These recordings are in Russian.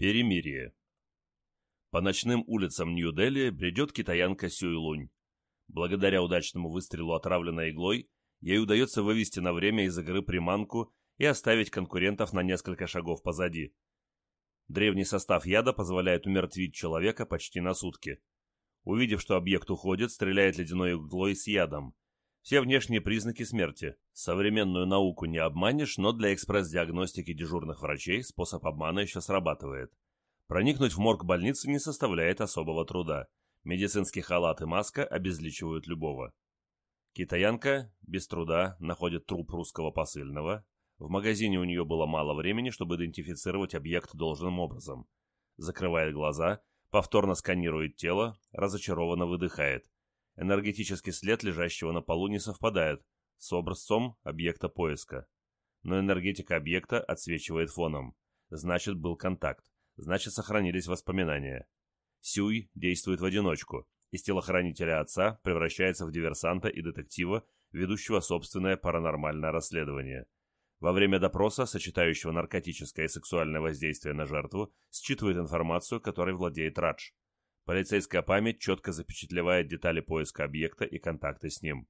Перемирие. По ночным улицам Нью-Дели бредет китаянка Сюйлунь. Благодаря удачному выстрелу отравленной иглой, ей удается вывести на время из игры приманку и оставить конкурентов на несколько шагов позади. Древний состав яда позволяет умертвить человека почти на сутки. Увидев, что объект уходит, стреляет ледяной иглой с ядом. Все внешние признаки смерти. Современную науку не обманешь, но для экспресс-диагностики дежурных врачей способ обмана еще срабатывает. Проникнуть в морг больницы не составляет особого труда. Медицинский халат и маска обезличивают любого. Китаянка без труда находит труп русского посыльного. В магазине у нее было мало времени, чтобы идентифицировать объект должным образом. Закрывает глаза, повторно сканирует тело, разочарованно выдыхает – Энергетический след лежащего на полу не совпадает с образцом объекта поиска. Но энергетика объекта отсвечивает фоном. Значит, был контакт. Значит, сохранились воспоминания. Сюй действует в одиночку. Из телохранителя отца превращается в диверсанта и детектива, ведущего собственное паранормальное расследование. Во время допроса, сочетающего наркотическое и сексуальное воздействие на жертву, считывает информацию, которой владеет Радж. Полицейская память четко запечатлевает детали поиска объекта и контакты с ним.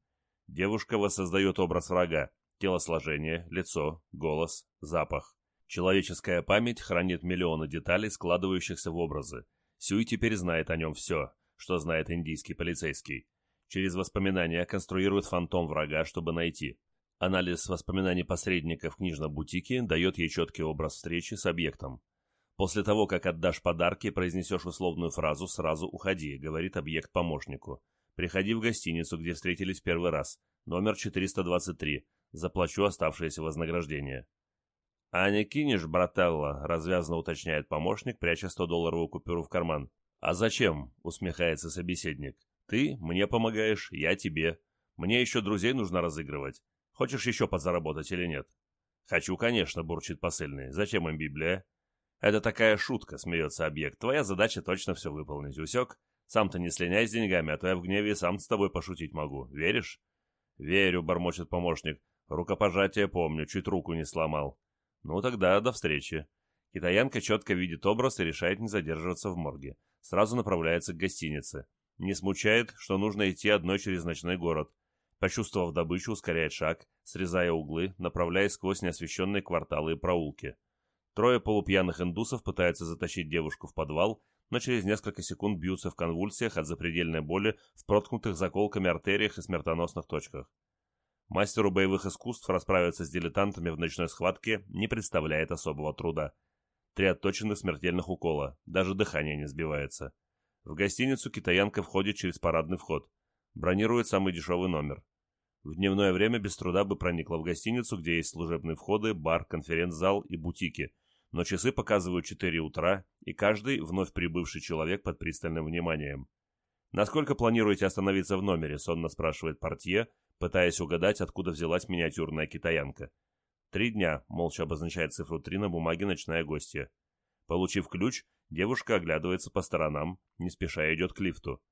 Девушка воссоздает образ врага, телосложение, лицо, голос, запах. Человеческая память хранит миллионы деталей, складывающихся в образы. Сюй теперь знает о нем все, что знает индийский полицейский. Через воспоминания конструирует фантом врага, чтобы найти. Анализ воспоминаний посредника в книжном бутике дает ей четкий образ встречи с объектом. После того, как отдашь подарки, произнесешь условную фразу «сразу уходи», говорит объект помощнику. Приходи в гостиницу, где встретились первый раз. Номер 423. Заплачу оставшееся вознаграждение. «А не кинешь, брателла?» – развязно уточняет помощник, пряча 100-долларовую купюру в карман. «А зачем?» – усмехается собеседник. «Ты мне помогаешь, я тебе. Мне еще друзей нужно разыгрывать. Хочешь еще подзаработать или нет?» «Хочу, конечно», – бурчит посыльный. «Зачем им Библия?» «Это такая шутка», — смеется объект. «Твоя задача точно все выполнить. Усек? Сам-то не слиняй с деньгами, а то я в гневе сам с тобой пошутить могу. Веришь?» «Верю», — бормочет помощник. «Рукопожатие помню, чуть руку не сломал». «Ну тогда до встречи». Китаянка четко видит образ и решает не задерживаться в морге. Сразу направляется к гостинице. Не смущает, что нужно идти одной через ночной город. Почувствовав добычу, ускоряет шаг, срезая углы, направляясь сквозь неосвещенные кварталы и проулки. Трое полупьяных индусов пытаются затащить девушку в подвал, но через несколько секунд бьются в конвульсиях от запредельной боли в проткнутых заколками артериях и смертоносных точках. Мастеру боевых искусств расправиться с дилетантами в ночной схватке не представляет особого труда. Три отточенных смертельных укола, даже дыхание не сбивается. В гостиницу китаянка входит через парадный вход. Бронирует самый дешевый номер. В дневное время без труда бы проникла в гостиницу, где есть служебные входы, бар, конференц-зал и бутики, но часы показывают 4 утра, и каждый вновь прибывший человек под пристальным вниманием. «Насколько планируете остановиться в номере?» — сонно спрашивает портье, пытаясь угадать, откуда взялась миниатюрная китаянка. «Три дня», — молча обозначает цифру три на бумаге ночная гостья. Получив ключ, девушка оглядывается по сторонам, не спеша идет к лифту.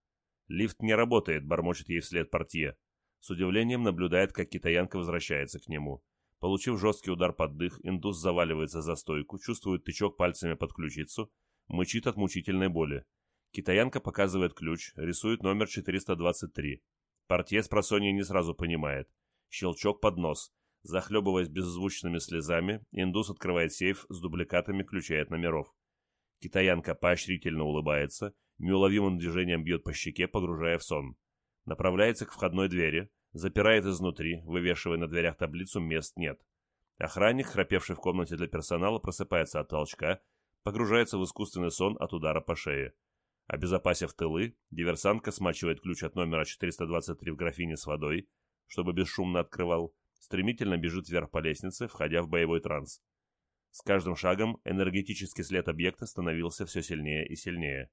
«Лифт не работает», — бормочет ей вслед портье. С удивлением наблюдает, как китаянка возвращается к нему. Получив жесткий удар под дых, индус заваливается за стойку, чувствует тычок пальцами под ключицу, мычит от мучительной боли. Китаянка показывает ключ, рисует номер 423. Портье с просонья не сразу понимает. Щелчок под нос. Захлебываясь беззвучными слезами, индус открывает сейф с дубликатами ключей от номеров. Китаянка поощрительно улыбается, неуловимым движением бьет по щеке, погружая в сон. Направляется к входной двери, Запирает изнутри, вывешивая на дверях таблицу «Мест нет». Охранник, храпевший в комнате для персонала, просыпается от толчка, погружается в искусственный сон от удара по шее. Обезопасив тылы, диверсантка смачивает ключ от номера 423 в графине с водой, чтобы бесшумно открывал, стремительно бежит вверх по лестнице, входя в боевой транс. С каждым шагом энергетический след объекта становился все сильнее и сильнее.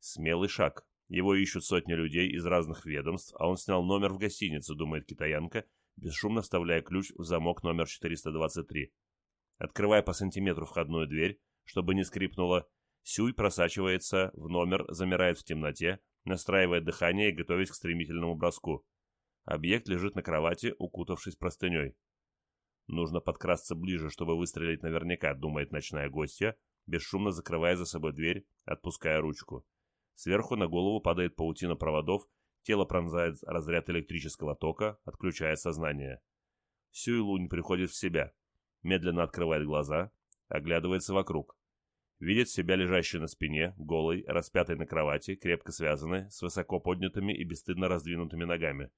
Смелый шаг. Его ищут сотни людей из разных ведомств, а он снял номер в гостинице, думает китаянка, бесшумно вставляя ключ в замок номер 423. Открывая по сантиметру входную дверь, чтобы не скрипнуло, Сюй просачивается в номер, замирает в темноте, настраивает дыхание и готовясь к стремительному броску. Объект лежит на кровати, укутавшись простыней. Нужно подкрасться ближе, чтобы выстрелить наверняка, думает ночная гостья, бесшумно закрывая за собой дверь, отпуская ручку. Сверху на голову падает паутина проводов, тело пронзает разряд электрического тока, отключая сознание. Сюй Лунь приходит в себя, медленно открывает глаза, оглядывается вокруг. Видит себя лежащей на спине, голой, распятой на кровати, крепко связанной, с высоко поднятыми и бесстыдно раздвинутыми ногами.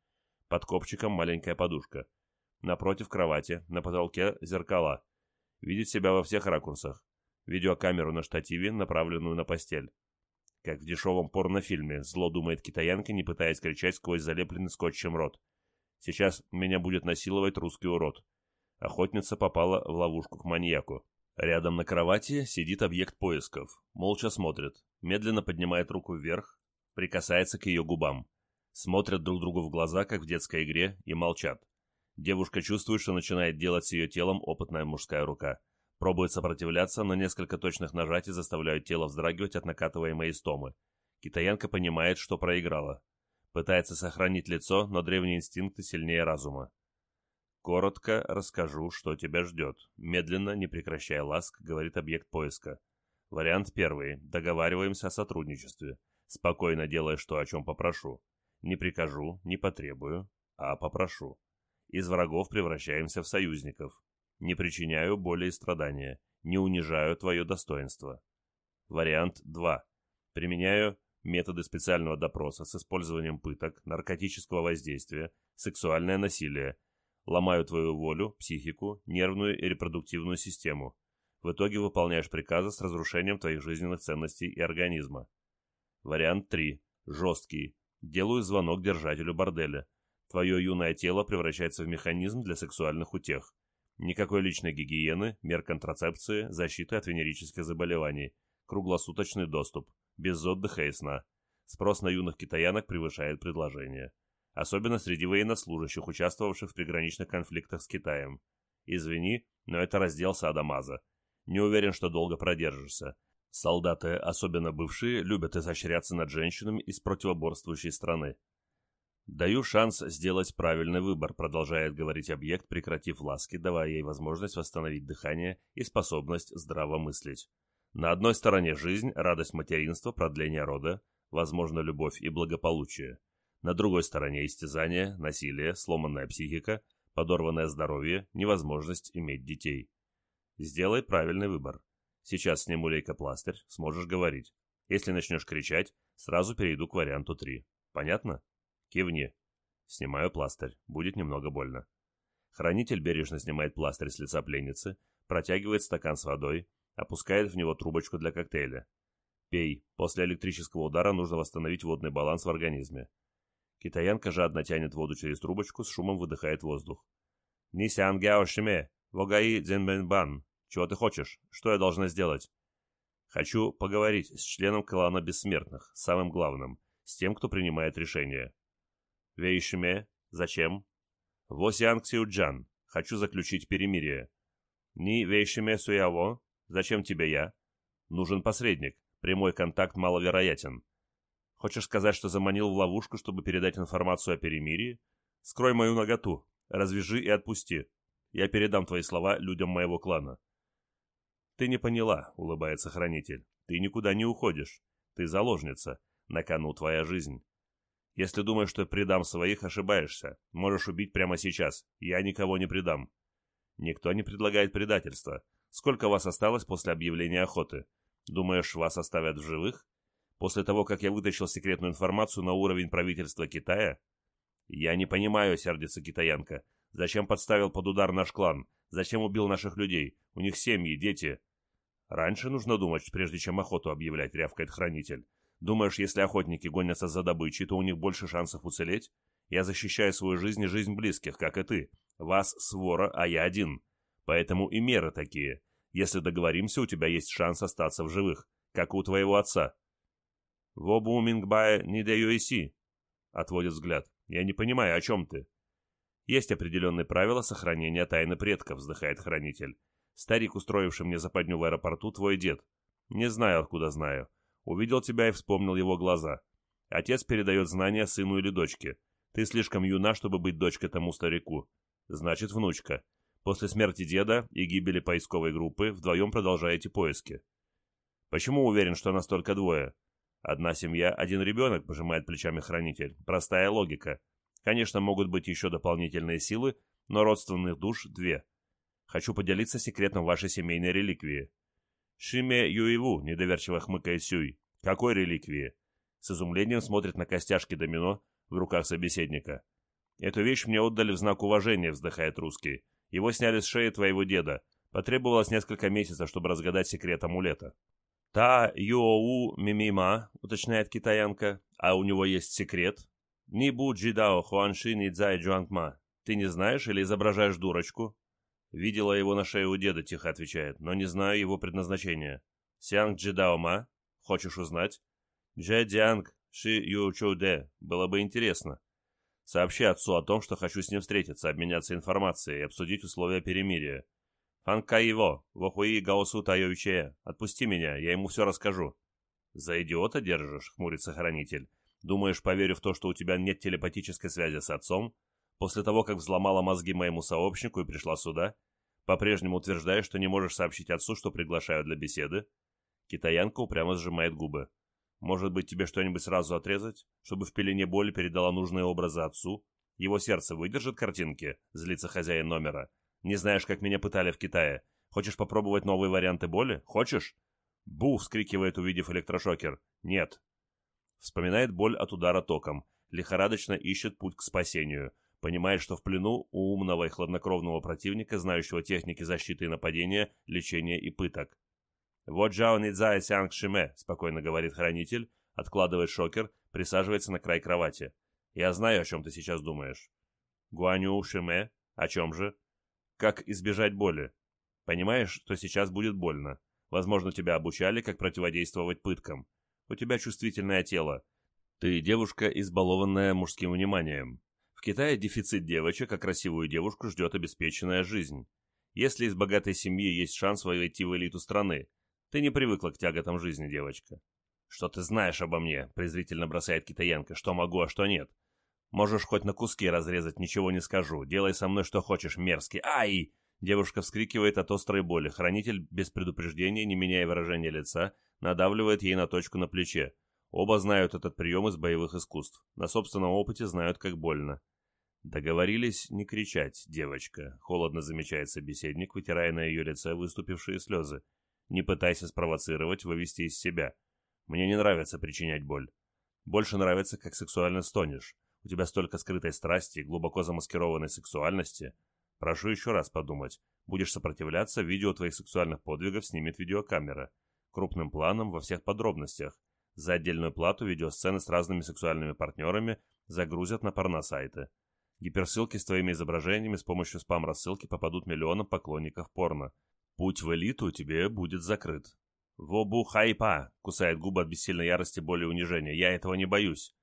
Под копчиком маленькая подушка. Напротив кровати, на потолке зеркала. Видит себя во всех ракурсах. Видеокамеру на штативе, направленную на постель. Как в дешевом порнофильме, зло думает китаянка, не пытаясь кричать сквозь залепленный скотчем рот. Сейчас меня будет насиловать русский урод. Охотница попала в ловушку к маньяку. Рядом на кровати сидит объект поисков. Молча смотрит. Медленно поднимает руку вверх, прикасается к ее губам. Смотрят друг другу в глаза, как в детской игре, и молчат. Девушка чувствует, что начинает делать с ее телом опытная мужская рука. Пробует сопротивляться, но несколько точных нажатий заставляют тело вздрагивать от накатываемой истомы. Китаянка понимает, что проиграла. Пытается сохранить лицо, но древние инстинкты сильнее разума. «Коротко расскажу, что тебя ждет», — медленно, не прекращая ласк, говорит объект поиска. Вариант первый. Договариваемся о сотрудничестве. Спокойно делай, что о чем попрошу. Не прикажу, не потребую, а попрошу. Из врагов превращаемся в союзников. Не причиняю боли и страдания. Не унижаю твое достоинство. Вариант 2. Применяю методы специального допроса с использованием пыток, наркотического воздействия, сексуальное насилие, ломаю твою волю, психику, нервную и репродуктивную систему. В итоге выполняешь приказы с разрушением твоих жизненных ценностей и организма. Вариант 3. Жесткий. Делаю звонок держателю борделя. Твое юное тело превращается в механизм для сексуальных утех. Никакой личной гигиены, мер контрацепции, защиты от венерических заболеваний. Круглосуточный доступ. Без отдыха и сна. Спрос на юных китаянок превышает предложение особенно среди военнослужащих, участвовавших в приграничных конфликтах с Китаем. Извини, но это раздел Садамаза. Не уверен, что долго продержишься. Солдаты, особенно бывшие, любят изощряться над женщинами из противоборствующей страны. «Даю шанс сделать правильный выбор», продолжает говорить объект, прекратив ласки, давая ей возможность восстановить дыхание и способность здраво мыслить. На одной стороне жизнь, радость материнства, продление рода, возможно, любовь и благополучие. На другой стороне истязание, насилие, сломанная психика, подорванное здоровье, невозможность иметь детей. Сделай правильный выбор. Сейчас сниму лейкопластырь, сможешь говорить. Если начнешь кричать, сразу перейду к варианту 3. Понятно? Кивни. Снимаю пластырь, будет немного больно. Хранитель бережно снимает пластырь с лица пленницы, протягивает стакан с водой, опускает в него трубочку для коктейля. Пей. После электрического удара нужно восстановить водный баланс в организме. Китаянка жадно тянет воду через трубочку, с шумом выдыхает воздух. «Нисян гяо шиме, вогаи дзенбэнбан. Чего ты хочешь? Что я должна сделать?» «Хочу поговорить с членом клана Бессмертных, самым главным, с тем, кто принимает решение». «Вейшиме? Зачем?» «Восянг Сиуджан. Хочу заключить перемирие». «Ни Вейшиме Суяво? Зачем тебе я?» «Нужен посредник. Прямой контакт маловероятен. Хочешь сказать, что заманил в ловушку, чтобы передать информацию о перемирии? Скрой мою наготу, развяжи и отпусти. Я передам твои слова людям моего клана. Ты не поняла, улыбается хранитель. Ты никуда не уходишь. Ты заложница. На кону твоя жизнь. Если думаешь, что предам своих, ошибаешься. Можешь убить прямо сейчас. Я никого не предам. Никто не предлагает предательства. Сколько вас осталось после объявления охоты? Думаешь, вас оставят в живых? после того, как я вытащил секретную информацию на уровень правительства Китая? Я не понимаю, сердится китаянка. Зачем подставил под удар наш клан? Зачем убил наших людей? У них семьи, дети. Раньше нужно думать, прежде чем охоту объявлять, рявкает хранитель. Думаешь, если охотники гонятся за добычей, то у них больше шансов уцелеть? Я защищаю свою жизнь и жизнь близких, как и ты. Вас свора, а я один. Поэтому и меры такие. Если договоримся, у тебя есть шанс остаться в живых, как у твоего отца. «Вобу Мингбая не даю иси», — отводит взгляд. «Я не понимаю, о чем ты?» «Есть определенные правила сохранения тайны предков», — вздыхает хранитель. «Старик, устроивший мне западню в аэропорту, твой дед. Не знаю, откуда знаю. Увидел тебя и вспомнил его глаза. Отец передает знания сыну или дочке. Ты слишком юна, чтобы быть дочкой тому старику. Значит, внучка. После смерти деда и гибели поисковой группы вдвоем продолжаете поиски. Почему уверен, что нас только двое? Одна семья, один ребенок, пожимает плечами хранитель. Простая логика. Конечно, могут быть еще дополнительные силы, но родственных душ две. Хочу поделиться секретом вашей семейной реликвии. Шиме Юеву, недоверчиво хмыкает Сюй. Какой реликвии? С изумлением смотрит на костяшки домино в руках собеседника. Эту вещь мне отдали в знак уважения, вздыхает русский. Его сняли с шеи твоего деда. Потребовалось несколько месяцев, чтобы разгадать секрет амулета. «Та Юоу Мимима», — уточняет китаянка, — «а у него есть секрет?» «Ни Бу Джидао Хуанши Ни Цзай Джуангма». «Ты не знаешь или изображаешь дурочку?» «Видела его на шее у деда», — тихо отвечает, — «но не знаю его предназначения». «Сианг Джидао Ма? Хочешь узнать?» «Джэ Дианг Ши Ю Чоу Дэ. Было бы интересно». «Сообщи отцу о том, что хочу с ним встретиться, обменяться информацией и обсудить условия перемирия. «Фанка его, вохуи гаосу таевиче. Отпусти меня, я ему все расскажу». «За идиота держишь?» — хмурится хранитель. «Думаешь, поверю в то, что у тебя нет телепатической связи с отцом? После того, как взломала мозги моему сообщнику и пришла сюда? По-прежнему утверждаешь, что не можешь сообщить отцу, что приглашаю для беседы?» Китаянка упрямо сжимает губы. «Может быть, тебе что-нибудь сразу отрезать, чтобы в пелене боли передала нужные образы отцу? Его сердце выдержит картинки?» — злится хозяин номера. Не знаешь, как меня пытали в Китае. Хочешь попробовать новые варианты боли? Хочешь?» «Бу!» — вскрикивает, увидев электрошокер. «Нет». Вспоминает боль от удара током. Лихорадочно ищет путь к спасению. Понимает, что в плену у умного и хладнокровного противника, знающего техники защиты и нападения, лечения и пыток. «Вот Джао Нидзай Сянг Шиме», — спокойно говорит хранитель, откладывает шокер, присаживается на край кровати. «Я знаю, о чем ты сейчас думаешь». «Гуаню Шиме? О чем же?» как избежать боли. Понимаешь, что сейчас будет больно. Возможно, тебя обучали, как противодействовать пыткам. У тебя чувствительное тело. Ты девушка, избалованная мужским вниманием. В Китае дефицит девочек, а красивую девушку ждет обеспеченная жизнь. Если из богатой семьи есть шанс войти в элиту страны, ты не привыкла к тяготам жизни, девочка. «Что ты знаешь обо мне?» – презрительно бросает китаянка. «Что могу, а что нет?» Можешь хоть на куски разрезать, ничего не скажу. Делай со мной что хочешь, мерзкий. Ай!» Девушка вскрикивает от острой боли. Хранитель, без предупреждения, не меняя выражения лица, надавливает ей на точку на плече. Оба знают этот прием из боевых искусств. На собственном опыте знают, как больно. «Договорились не кричать, девочка», — холодно замечает собеседник, вытирая на ее лице выступившие слезы. «Не пытайся спровоцировать, вывести из себя. Мне не нравится причинять боль. Больше нравится, как сексуально стонешь. У тебя столько скрытой страсти глубоко замаскированной сексуальности. Прошу еще раз подумать. Будешь сопротивляться, видео твоих сексуальных подвигов снимет видеокамера. Крупным планом во всех подробностях. За отдельную плату видеосцены с разными сексуальными партнерами загрузят на порносайты. Гиперссылки с твоими изображениями с помощью спам-рассылки попадут миллионам поклонников порно. Путь в элиту тебе будет закрыт. «Вобу хайпа!» — кусает губы от бессильной ярости, боли и унижения. «Я этого не боюсь.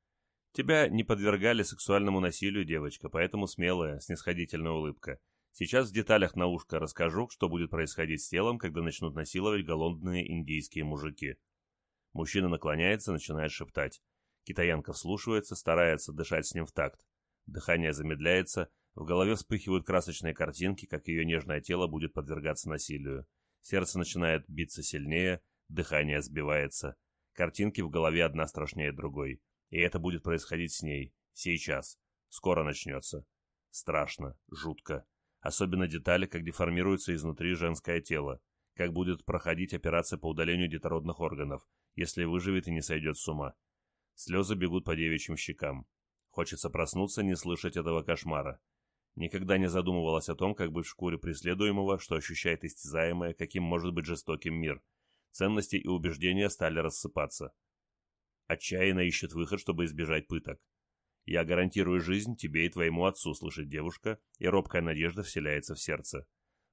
Тебя не подвергали сексуальному насилию, девочка, поэтому смелая, снисходительная улыбка. Сейчас в деталях на ушко расскажу, что будет происходить с телом, когда начнут насиловать голодные индийские мужики. Мужчина наклоняется, начинает шептать. Китаянка вслушивается, старается дышать с ним в такт. Дыхание замедляется, в голове вспыхивают красочные картинки, как ее нежное тело будет подвергаться насилию. Сердце начинает биться сильнее, дыхание сбивается. Картинки в голове одна страшнее другой. И это будет происходить с ней. Сейчас. Скоро начнется. Страшно. Жутко. Особенно детали, как деформируется изнутри женское тело. Как будет проходить операция по удалению детородных органов, если выживет и не сойдет с ума. Слезы бегут по девичьим щекам. Хочется проснуться, не слышать этого кошмара. Никогда не задумывалась о том, как быть в шкуре преследуемого, что ощущает истязаемое, каким может быть жестоким мир. Ценности и убеждения стали рассыпаться отчаянно ищет выход, чтобы избежать пыток. «Я гарантирую жизнь тебе и твоему отцу», — слышит девушка, и робкая надежда вселяется в сердце.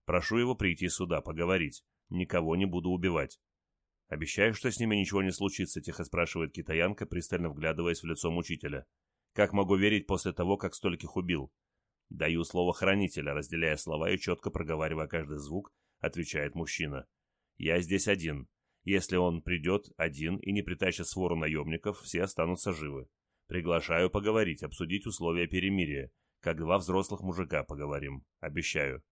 «Прошу его прийти сюда, поговорить. Никого не буду убивать». «Обещаю, что с ними ничего не случится», — тихо спрашивает китаянка, пристально вглядываясь в лицо мучителя. «Как могу верить после того, как стольких убил?» «Даю слово хранителя», разделяя слова и четко проговаривая каждый звук, отвечает мужчина. «Я здесь один. Если он придет один и не притащит свору наемников, все останутся живы. Приглашаю поговорить, обсудить условия перемирия. Как два взрослых мужика поговорим. Обещаю.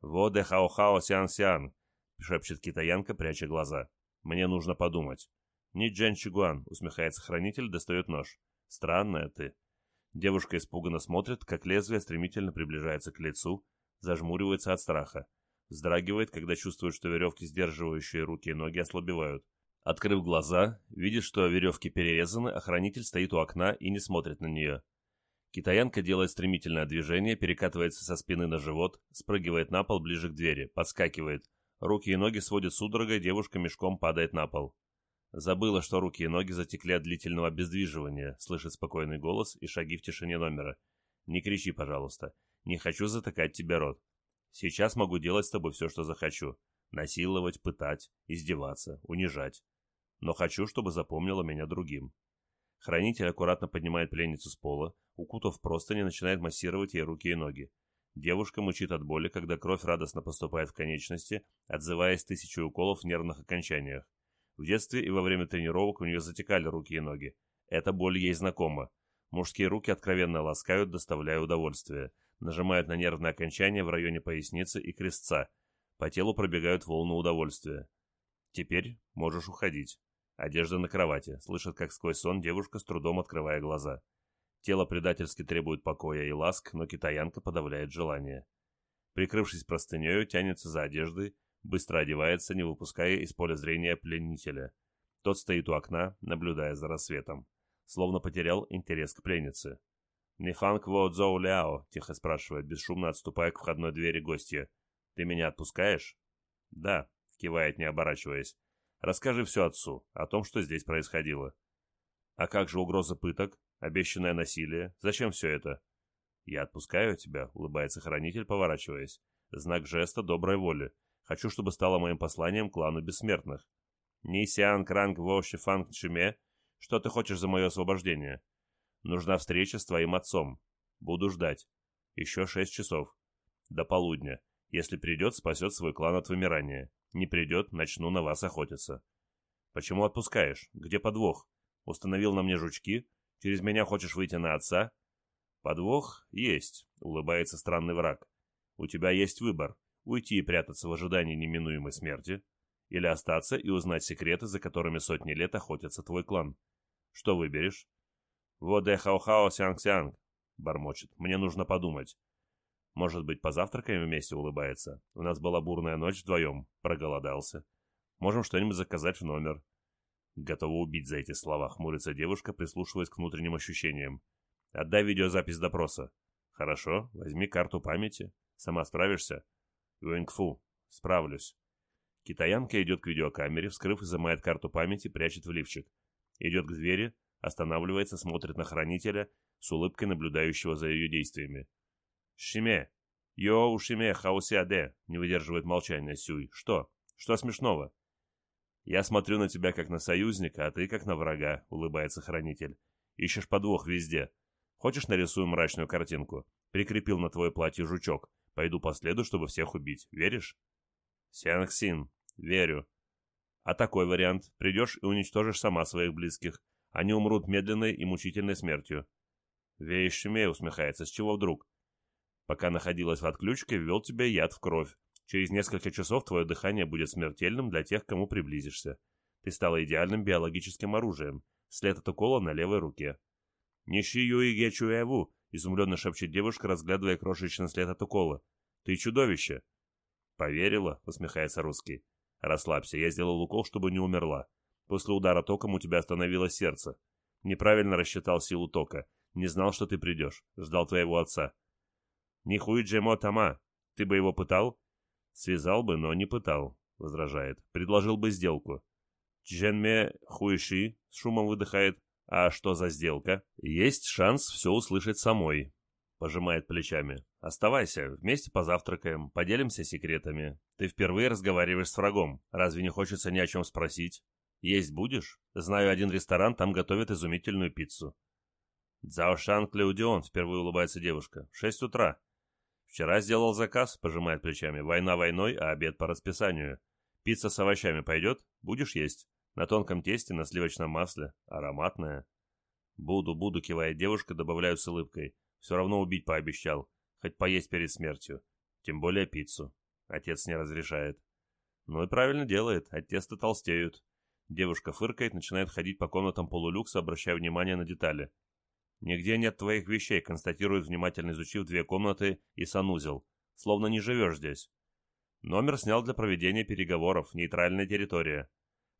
«Во де хао-хао сян-сян», — шепчет китаянка, пряча глаза. Мне нужно подумать. Не Джан Чигуан, усмехается хранитель, достает нож. Странная ты. Девушка испуганно смотрит, как лезвие стремительно приближается к лицу, зажмуривается от страха. Вздрагивает, когда чувствует, что веревки, сдерживающие руки и ноги, ослабевают. Открыв глаза, видит, что веревки перерезаны, а хранитель стоит у окна и не смотрит на нее. Китаянка делает стремительное движение, перекатывается со спины на живот, спрыгивает на пол ближе к двери, подскакивает. Руки и ноги сводят судорогой, девушка мешком падает на пол. Забыла, что руки и ноги затекли от длительного обездвиживания, слышит спокойный голос и шаги в тишине номера. Не кричи, пожалуйста. Не хочу затыкать тебе рот. Сейчас могу делать с тобой все, что захочу. Насиловать, пытать, издеваться, унижать. Но хочу, чтобы запомнила меня другим. Хранитель аккуратно поднимает пленницу с пола, укутав простыни, начинает массировать ей руки и ноги. Девушка мучит от боли, когда кровь радостно поступает в конечности, отзываясь тысячей уколов в нервных окончаниях. В детстве и во время тренировок у нее затекали руки и ноги. Эта боль ей знакома. Мужские руки откровенно ласкают, доставляя удовольствие. Нажимают на нервное окончание в районе поясницы и крестца. По телу пробегают волны удовольствия. Теперь можешь уходить. Одежда на кровати. Слышит, как сквозь сон девушка с трудом открывая глаза. Тело предательски требует покоя и ласк, но китаянка подавляет желание. Прикрывшись простынею, тянется за одеждой, быстро одевается, не выпуская из поля зрения пленителя. Тот стоит у окна, наблюдая за рассветом. Словно потерял интерес к пленнице. «Нифанг во дзоу ляо?» — тихо спрашивает, бесшумно отступая к входной двери гостья. «Ты меня отпускаешь?» «Да», — кивает, не оборачиваясь. «Расскажи все отцу, о том, что здесь происходило». «А как же угроза пыток? Обещанное насилие? Зачем все это?» «Я отпускаю тебя», — улыбается хранитель, поворачиваясь. «Знак жеста доброй воли. Хочу, чтобы стало моим посланием клану бессмертных. Ни Сиан Кранг Во Шифанг Чиме, что ты хочешь за мое освобождение? Нужна встреча с твоим отцом. Буду ждать. Еще шесть часов. До полудня. Если придет, спасет свой клан от вымирания. Не придет, начну на вас охотиться. Почему отпускаешь? Где подвох? Установил на мне жучки? Через меня хочешь выйти на отца? Подвох есть, улыбается странный враг. У тебя есть выбор уйти и прятаться в ожидании неминуемой смерти, или остаться и узнать секреты, за которыми сотни лет охотится твой клан. Что выберешь? «Воде хау-хау сянг-сянг», — бормочет. «Мне нужно подумать». «Может быть, позавтракаем вместе?» — улыбается. «У нас была бурная ночь вдвоем. Проголодался. Можем что-нибудь заказать в номер». Готова убить за эти слова, хмурится девушка, прислушиваясь к внутренним ощущениям. «Отдай видеозапись допроса». «Хорошо, возьми карту памяти. Сама справишься?» Юэнгфу. Справлюсь. Китаянка идет к видеокамере, вскрыв, изымает карту памяти, прячет в лифчик. Идет к двери, останавливается, смотрит на хранителя, с улыбкой наблюдающего за ее действиями. «Шиме! Йо ушиме хаусиаде!» — не выдерживает молчания Сюй. «Что? Что смешного?» «Я смотрю на тебя как на союзника, а ты как на врага», — улыбается хранитель. «Ищешь подвох везде. Хочешь нарисую мрачную картинку? Прикрепил на твое платье жучок. Пойду по следу, чтобы всех убить. Веришь? Сиангсин. Верю. А такой вариант. Придешь и уничтожишь сама своих близких. Они умрут медленной и мучительной смертью. Вейшиме усмехается. С чего вдруг? Пока находилась в отключке, ввел тебе яд в кровь. Через несколько часов твое дыхание будет смертельным для тех, кому приблизишься. Ты стала идеальным биологическим оружием. След от укола на левой руке. Нищи Юи Гечуэву — изумленно шепчет девушка, разглядывая крошечный след от укола. «Ты чудовище!» «Поверила?» — усмехается русский. «Расслабься, я сделал укол, чтобы не умерла. После удара током у тебя остановилось сердце. Неправильно рассчитал силу тока. Не знал, что ты придешь. Ждал твоего отца». «Нихуй Джемо Тама. Ты бы его пытал?» «Связал бы, но не пытал», — возражает. «Предложил бы сделку». «Дженме Хуиши», — с шумом выдыхает. А что за сделка? Есть шанс все услышать самой. Пожимает плечами. Оставайся, вместе позавтракаем, поделимся секретами. Ты впервые разговариваешь с врагом. Разве не хочется ни о чем спросить? Есть будешь? Знаю один ресторан, там готовят изумительную пиццу. Цаошан Клеудион, впервые улыбается девушка. Шесть утра. Вчера сделал заказ, пожимает плечами. Война войной, а обед по расписанию. Пицца с овощами пойдет? Будешь есть? На тонком тесте, на сливочном масле. Ароматная. Буду, буду, кивает девушка, добавляю с улыбкой. Все равно убить пообещал. Хоть поесть перед смертью. Тем более пиццу. Отец не разрешает. Ну и правильно делает, от теста толстеют. Девушка фыркает, начинает ходить по комнатам полулюкса, обращая внимание на детали. «Нигде нет твоих вещей», — констатирует, внимательно изучив две комнаты и санузел. «Словно не живешь здесь». Номер снял для проведения переговоров, нейтральная территория.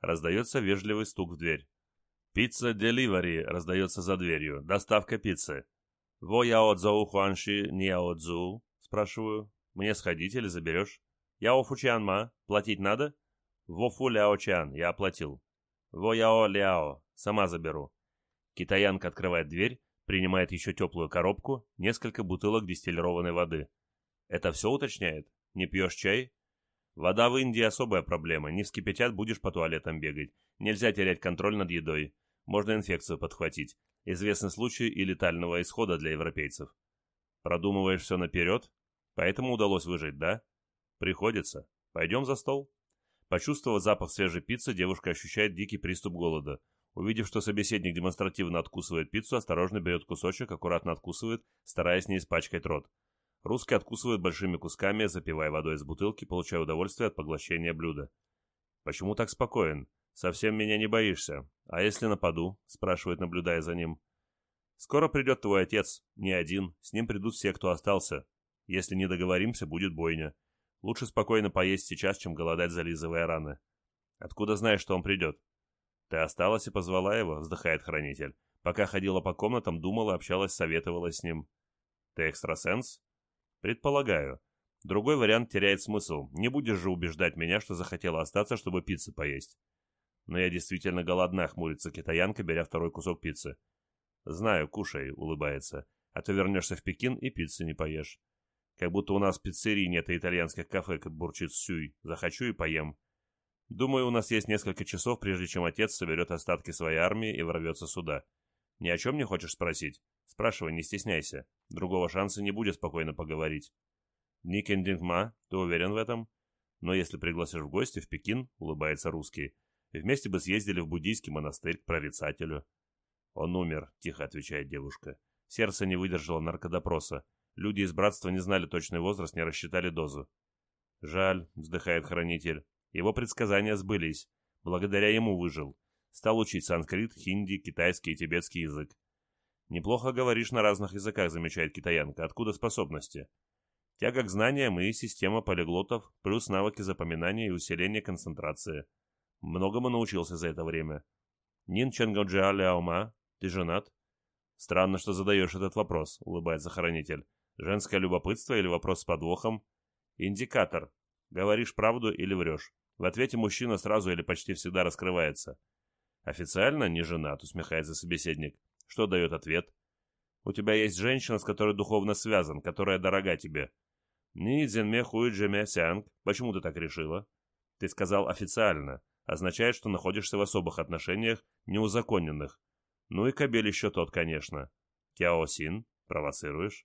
Раздается вежливый стук в дверь. «Пицца Деливари» раздается за дверью. Доставка пиццы. «Во яо цзоу хуанши ниао цзу?» Спрашиваю. «Мне сходить или заберешь?» «Яо фучан ма? Платить надо?» «Во фу ляо чан, я оплатил». «Во яо ляо, сама заберу». Китаянка открывает дверь, принимает еще теплую коробку, несколько бутылок дистиллированной воды. «Это все уточняет? Не пьешь чай?» «Вода в Индии особая проблема. Не вскипятят, будешь по туалетам бегать. Нельзя терять контроль над едой. Можно инфекцию подхватить. Известны случаи и летального исхода для европейцев. Продумываешь все наперед? Поэтому удалось выжить, да? Приходится. Пойдем за стол?» Почувствовав запах свежей пиццы, девушка ощущает дикий приступ голода. Увидев, что собеседник демонстративно откусывает пиццу, осторожно берет кусочек, аккуратно откусывает, стараясь не испачкать рот. Русский откусывает большими кусками, запивая водой из бутылки, получая удовольствие от поглощения блюда. «Почему так спокоен? Совсем меня не боишься. А если нападу?» – спрашивает, наблюдая за ним. «Скоро придет твой отец. Не один. С ним придут все, кто остался. Если не договоримся, будет бойня. Лучше спокойно поесть сейчас, чем голодать, зализывая раны. Откуда знаешь, что он придет? Ты осталась и позвала его, вздыхает хранитель. Пока ходила по комнатам, думала, общалась, советовалась с ним. Ты экстрасенс? Предполагаю. Другой вариант теряет смысл. Не будешь же убеждать меня, что захотела остаться, чтобы пиццы поесть. Но я действительно голодна, хмурится китаянка, беря второй кусок пиццы. Знаю, кушай, улыбается. А то вернешься в Пекин и пиццы не поешь. Как будто у нас пиццерии нет и итальянских кафе, как бурчит Сюй. Захочу и поем. Думаю, у нас есть несколько часов, прежде чем отец соберет остатки своей армии и ворвется сюда. Ни о чем не хочешь спросить? Спрашивай, не стесняйся. Другого шанса не будет спокойно поговорить. Никендингма, ты уверен в этом? Но если пригласишь в гости в Пекин, улыбается русский, вместе бы съездили в буддийский монастырь к прорицателю. Он умер, тихо отвечает девушка. Сердце не выдержало наркодопроса. Люди из братства не знали точный возраст, не рассчитали дозу. «Жаль», — вздыхает хранитель. «Его предсказания сбылись. Благодаря ему выжил. Стал учить санскрит, хинди, китайский и тибетский язык. «Неплохо говоришь на разных языках», — замечает китаянка. «Откуда способности?» «Тяга к знаниям и система полиглотов, плюс навыки запоминания и усиления концентрации. Многому научился за это время». «Нин Ченгаджа Ляома, ты женат?» «Странно, что задаешь этот вопрос», — улыбается хранитель. Женское любопытство или вопрос с подвохом? Индикатор. Говоришь правду или врешь. В ответе мужчина сразу или почти всегда раскрывается. Официально не женат, усмехается собеседник. Что дает ответ? У тебя есть женщина, с которой духовно связан, которая дорога тебе. Ни дзенме хуй джеме сянг. Почему ты так решила? Ты сказал официально. Означает, что находишься в особых отношениях, неузаконенных. Ну и кабель еще тот, конечно. Кяо Син, провоцируешь?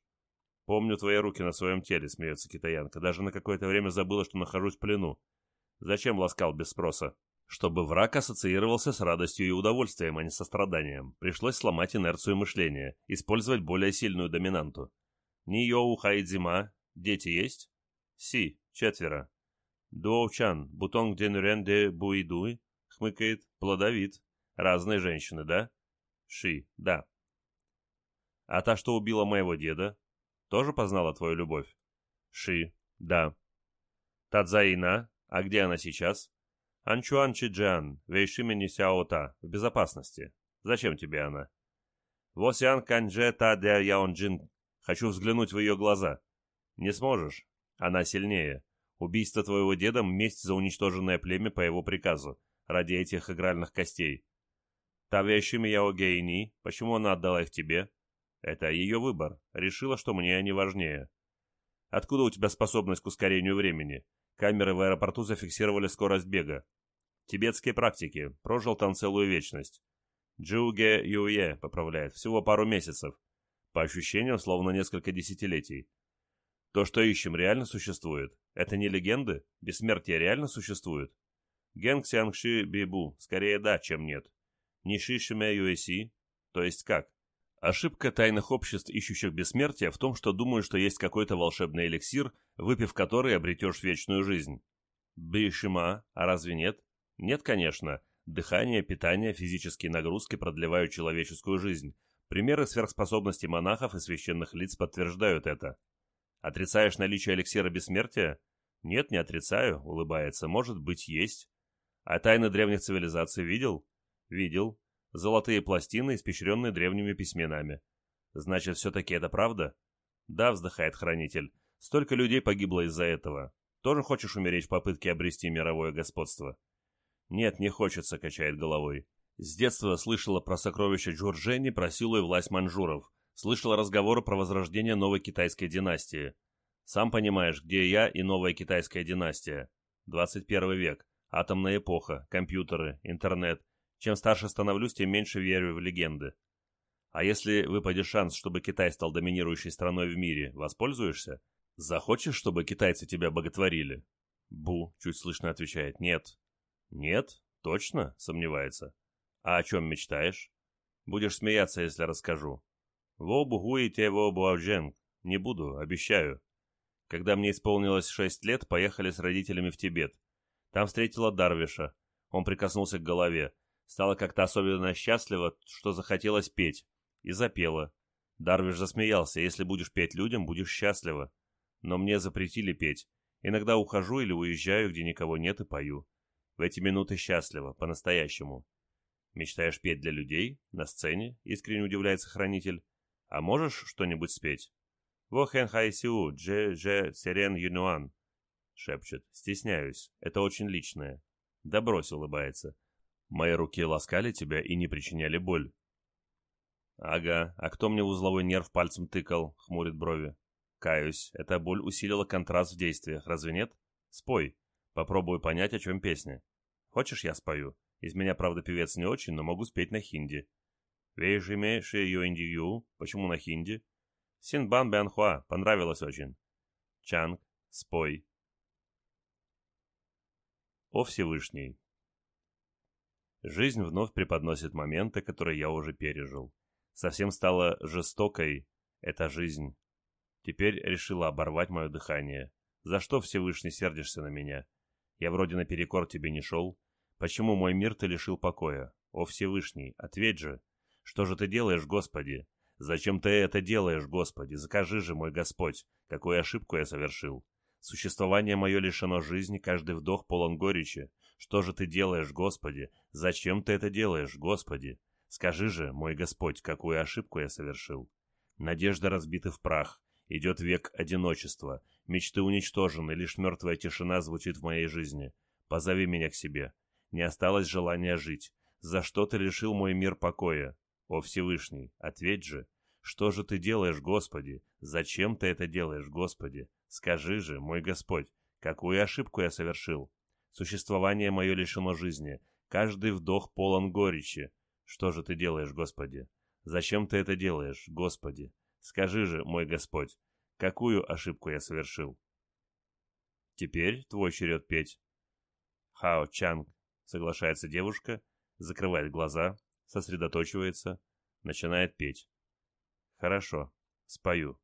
«Помню твои руки на своем теле», — смеется китаянка. «Даже на какое-то время забыла, что нахожусь в плену. Зачем ласкал без спроса?» Чтобы враг ассоциировался с радостью и удовольствием, а не со страданием, пришлось сломать инерцию мышления, использовать более сильную доминанту. Ниоу Хайдзима, дети есть? Си, четверо. Дуоучан, бутон Денюрен де Буидуй, хмыкает, плодовит. Разные женщины, да? Ши, да. А та, что убила моего деда, тоже познала твою любовь? Ши, да. Тадзаина, а где она сейчас? Анчуан Чиджан, Вейшимени Сяота, в безопасности. Зачем тебе она? Восян Канже Та Дя Яонджин, хочу взглянуть в ее глаза. Не сможешь? Она сильнее. Убийство твоего деда – месть за уничтоженное племя по его приказу, ради этих игральных костей. Тавящими Яо Гейни, почему она отдала их тебе? Это ее выбор. Решила, что мне они важнее. Откуда у тебя способность к ускорению времени? Камеры в аэропорту зафиксировали скорость бега. Тибетские практики. Прожил там целую вечность. Джуге Юе поправляет. Всего пару месяцев. По ощущениям, словно несколько десятилетий. То, что ищем, реально существует. Это не легенды? Бессмертие реально существует? Генг Сянгши Бибу. Скорее да, чем нет. Ниши Юэси. То есть как? Ошибка тайных обществ, ищущих бессмертия, в том, что думают, что есть какой-то волшебный эликсир, выпив который обретешь вечную жизнь. Бишима, а разве нет? Нет, конечно. Дыхание, питание, физические нагрузки продлевают человеческую жизнь. Примеры сверхспособностей монахов и священных лиц подтверждают это. Отрицаешь наличие эликсира бессмертия? Нет, не отрицаю, улыбается. Может быть, есть. А тайны древних цивилизаций видел? Видел. Золотые пластины, испещренные древними письменами. Значит, все-таки это правда? Да, вздыхает хранитель. Столько людей погибло из-за этого. Тоже хочешь умереть в попытке обрести мировое господство? Нет, не хочется, качает головой. С детства слышала про сокровища Джорджени, про силу и власть манжуров. Слышала разговоры про возрождение новой китайской династии. Сам понимаешь, где я и новая китайская династия. 21 век, атомная эпоха, компьютеры, интернет. Чем старше становлюсь, тем меньше верю в легенды. А если выпадет шанс, чтобы Китай стал доминирующей страной в мире, воспользуешься? Захочешь, чтобы китайцы тебя боготворили? Бу, чуть слышно отвечает, нет. Нет? Точно? Сомневается. А о чем мечтаешь? Будешь смеяться, если расскажу. Во бугуете во буавдженг. Не буду, обещаю. Когда мне исполнилось шесть лет, поехали с родителями в Тибет. Там встретила Дарвиша. Он прикоснулся к голове. Стало как-то особенно счастливо, что захотелось петь. И запела. Дарвиш засмеялся. Если будешь петь людям, будешь счастлива. Но мне запретили петь. Иногда ухожу или уезжаю, где никого нет, и пою. В эти минуты счастлива, по-настоящему. Мечтаешь петь для людей? На сцене? Искренне удивляется хранитель. А можешь что-нибудь спеть? Во хэн хай сиу, дже же сирен юнуан. Шепчет. Стесняюсь. Это очень личное. Да брось, улыбается. Мои руки ласкали тебя и не причиняли боль. Ага, а кто мне в узловой нерв пальцем тыкал? Хмурит брови. Каюсь, эта боль усилила контраст в действиях, разве нет? Спой. Попробую понять, о чем песня. Хочешь, я спою? Из меня, правда, певец не очень, но могу спеть на хинди. Вейжиме шею индию. Почему на хинди? Синбан Бянхуа. Понравилось очень. Чанг, спой. О Всевышний. Жизнь вновь преподносит моменты, которые я уже пережил. Совсем стала жестокой эта жизнь. Теперь решила оборвать мое дыхание. За что, Всевышний, сердишься на меня? Я вроде наперекор тебе не шел. Почему мой мир ты лишил покоя? О Всевышний, ответь же. Что же ты делаешь, Господи? Зачем ты это делаешь, Господи? Закажи же, мой Господь, какую ошибку я совершил. Существование мое лишено жизни, каждый вдох полон горечи. Что же ты делаешь, Господи? Зачем ты это делаешь, Господи? Скажи же, мой Господь, какую ошибку я совершил. Надежда разбита в прах, Идет век одиночества. Мечты уничтожены, лишь мертвая тишина звучит в моей жизни. Позови меня к себе. Не осталось желания жить. За что ты лишил мой мир покоя? О Всевышний, ответь же. Что же ты делаешь, Господи? Зачем ты это делаешь, Господи? Скажи же, мой Господь, какую ошибку я совершил? Существование мое лишено жизни. Каждый вдох полон горечи. Что же ты делаешь, Господи? Зачем ты это делаешь, Господи? Скажи же, мой Господь, какую ошибку я совершил? Теперь твой черед петь. Хао Чанг, соглашается девушка, закрывает глаза, сосредоточивается, начинает петь. Хорошо, спою.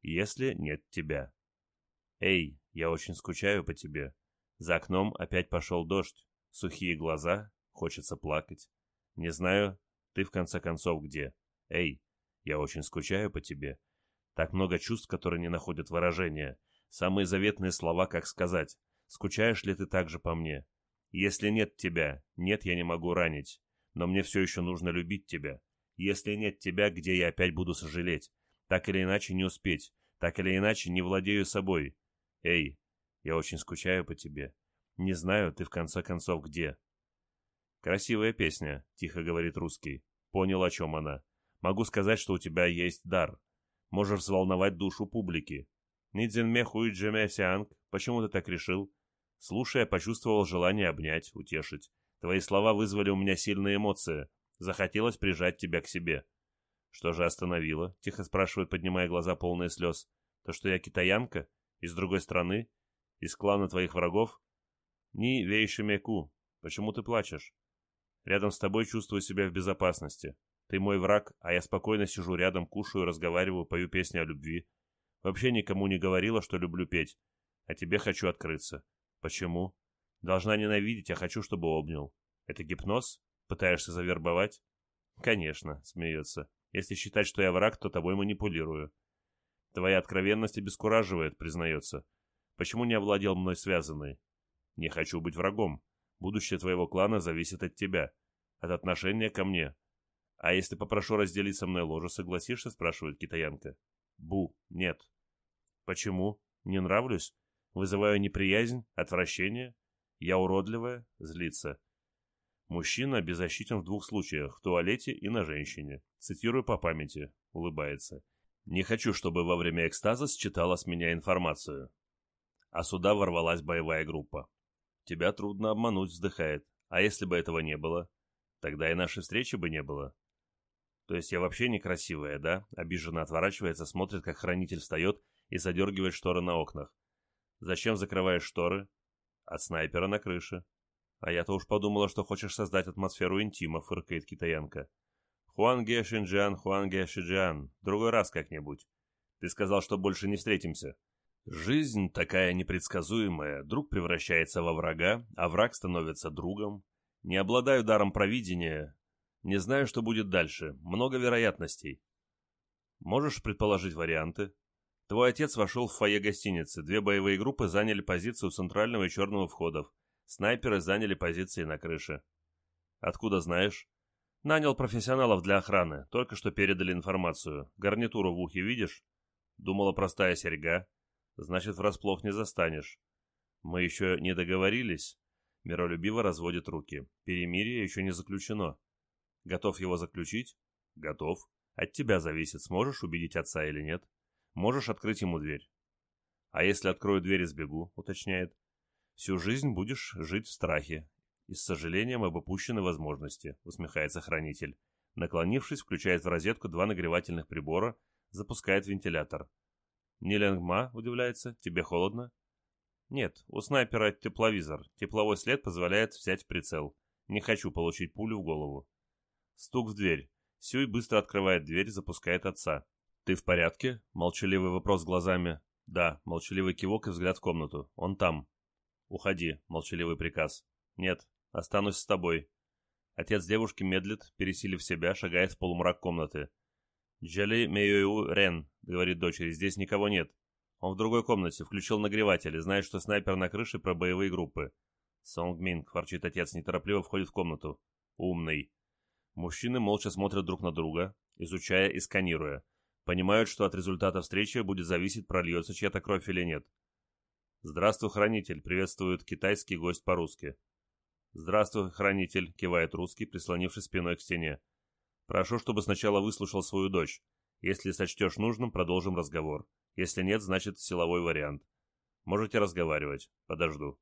Если нет тебя. Эй, я очень скучаю по тебе. За окном опять пошел дождь, сухие глаза, хочется плакать. Не знаю, ты в конце концов где. Эй, я очень скучаю по тебе. Так много чувств, которые не находят выражения. Самые заветные слова, как сказать. Скучаешь ли ты также по мне? Если нет тебя, нет, я не могу ранить. Но мне все еще нужно любить тебя. Если нет тебя, где я опять буду сожалеть? Так или иначе не успеть. Так или иначе не владею собой. Эй, я очень скучаю по тебе. Не знаю, ты в конце концов где. Красивая песня, тихо говорит русский. Понял, о чем она. Могу сказать, что у тебя есть дар. Можешь взволновать душу публики. Сянг. Почему ты так решил? Слушая, почувствовал желание обнять, утешить. Твои слова вызвали у меня сильные эмоции. Захотелось прижать тебя к себе. Что же остановило? Тихо спрашивает, поднимая глаза полные слез. То, что я китаянка? Из другой страны? Из клана твоих врагов? Ни вейшимеку. Почему ты плачешь? Рядом с тобой чувствую себя в безопасности. Ты мой враг, а я спокойно сижу рядом, кушаю, разговариваю, пою песни о любви. Вообще никому не говорила, что люблю петь. А тебе хочу открыться. Почему? Должна ненавидеть, а хочу, чтобы обнял. Это гипноз? Пытаешься завербовать? Конечно, смеется. Если считать, что я враг, то тобой манипулирую. Твоя откровенность обескураживает, признается. Почему не овладел мной связанный? Не хочу быть врагом. Будущее твоего клана зависит от тебя, от отношения ко мне. А если попрошу разделить со мной ложе, согласишься, спрашивает китаянка. Бу, нет. Почему? Не нравлюсь? Вызываю неприязнь, отвращение? Я уродливая? Злится. Мужчина беззащитен в двух случаях, в туалете и на женщине. Цитирую по памяти. Улыбается. Не хочу, чтобы во время экстаза считала с меня информацию. А сюда ворвалась боевая группа. Тебя трудно обмануть, вздыхает. А если бы этого не было? Тогда и нашей встречи бы не было. То есть я вообще некрасивая, да? Обиженно отворачивается, смотрит, как хранитель встает и задергивает шторы на окнах. Зачем закрываешь шторы? От снайпера на крыше. А я-то уж подумала, что хочешь создать атмосферу интима, фыркает китаянка. Хуанге Шинджиан, Хуанге Шиджиан. Другой раз как-нибудь. Ты сказал, что больше не встретимся. Жизнь такая непредсказуемая. Друг превращается во врага, а враг становится другом. Не обладаю даром провидения. Не знаю, что будет дальше. Много вероятностей. Можешь предположить варианты? Твой отец вошел в фойе гостиницы. Две боевые группы заняли позицию центрального и черного входов. Снайперы заняли позиции на крыше. Откуда знаешь? Нанял профессионалов для охраны. Только что передали информацию. Гарнитуру в ухе видишь? Думала простая серьга. Значит, врасплох не застанешь. Мы еще не договорились. Миролюбиво разводит руки. Перемирие еще не заключено. Готов его заключить? Готов. От тебя зависит, сможешь убедить отца или нет. Можешь открыть ему дверь. А если открою дверь и сбегу, уточняет. Всю жизнь будешь жить в страхе и с сожалением об упущенной возможности, усмехается хранитель. Наклонившись, включает в розетку два нагревательных прибора, запускает вентилятор. «Не ленгма?» – удивляется. «Тебе холодно?» «Нет, у снайпера тепловизор. Тепловой след позволяет взять прицел. Не хочу получить пулю в голову». Стук в дверь. Сюй быстро открывает дверь, запускает отца. «Ты в порядке?» – молчаливый вопрос глазами. «Да», – молчаливый кивок и взгляд в комнату. «Он там». «Уходи», – молчаливый приказ. «Нет, останусь с тобой». Отец девушки медлит, пересилив себя, шагает в полумрак комнаты. «Джали Мейоу Рен», — говорит дочери, — «здесь никого нет». Он в другой комнате, включил нагреватель и знает, что снайпер на крыше про боевые группы. «Сонг Минг», — ворчит отец, неторопливо входит в комнату. «Умный». Мужчины молча смотрят друг на друга, изучая и сканируя. Понимают, что от результата встречи будет зависеть, прольется чья-то кровь или нет. «Здравствуй, хранитель», — приветствует китайский гость по-русски. «Здравствуй, хранитель», — кивает русский, прислонившись спиной к стене. Прошу, чтобы сначала выслушал свою дочь. Если сочтешь нужным, продолжим разговор. Если нет, значит силовой вариант. Можете разговаривать. Подожду.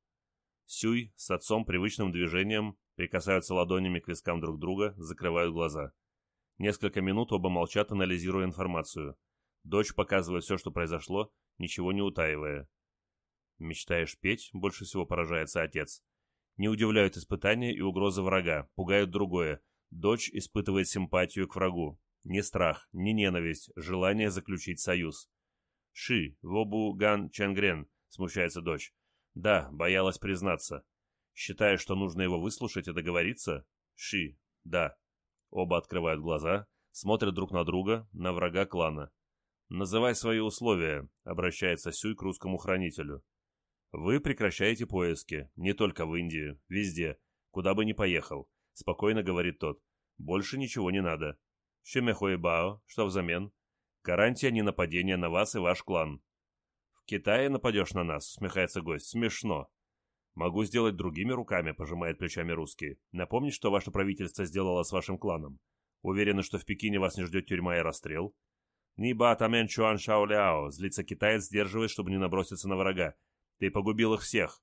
Сюй с отцом привычным движением прикасаются ладонями к вискам друг друга, закрывают глаза. Несколько минут оба молчат, анализируя информацию. Дочь показывает все, что произошло, ничего не утаивая. «Мечтаешь петь?» — больше всего поражается отец. Не удивляют испытания и угрозы врага, пугают другое. Дочь испытывает симпатию к врагу. Не страх, не ненависть, желание заключить союз. «Ши, Вобу Ган Чангрен», — смущается дочь. «Да, боялась признаться. Считая, что нужно его выслушать и договориться?» «Ши, да». Оба открывают глаза, смотрят друг на друга, на врага клана. «Называй свои условия», — обращается Сюй к русскому хранителю. «Вы прекращаете поиски, не только в Индии, везде, куда бы ни поехал спокойно говорит тот. Больше ничего не надо. Щемехуэбао, что взамен? Гарантия ненападения на вас и ваш клан. В Китае нападешь на нас, усмехается гость. Смешно. Могу сделать другими руками, пожимает плечами русский. Напомнить, что ваше правительство сделало с вашим кланом. Уверены, что в Пекине вас не ждет тюрьма и расстрел? Ниба тамен чуан шао ляо. Злится китаец, сдерживаясь, чтобы не наброситься на врага. Ты погубил их всех.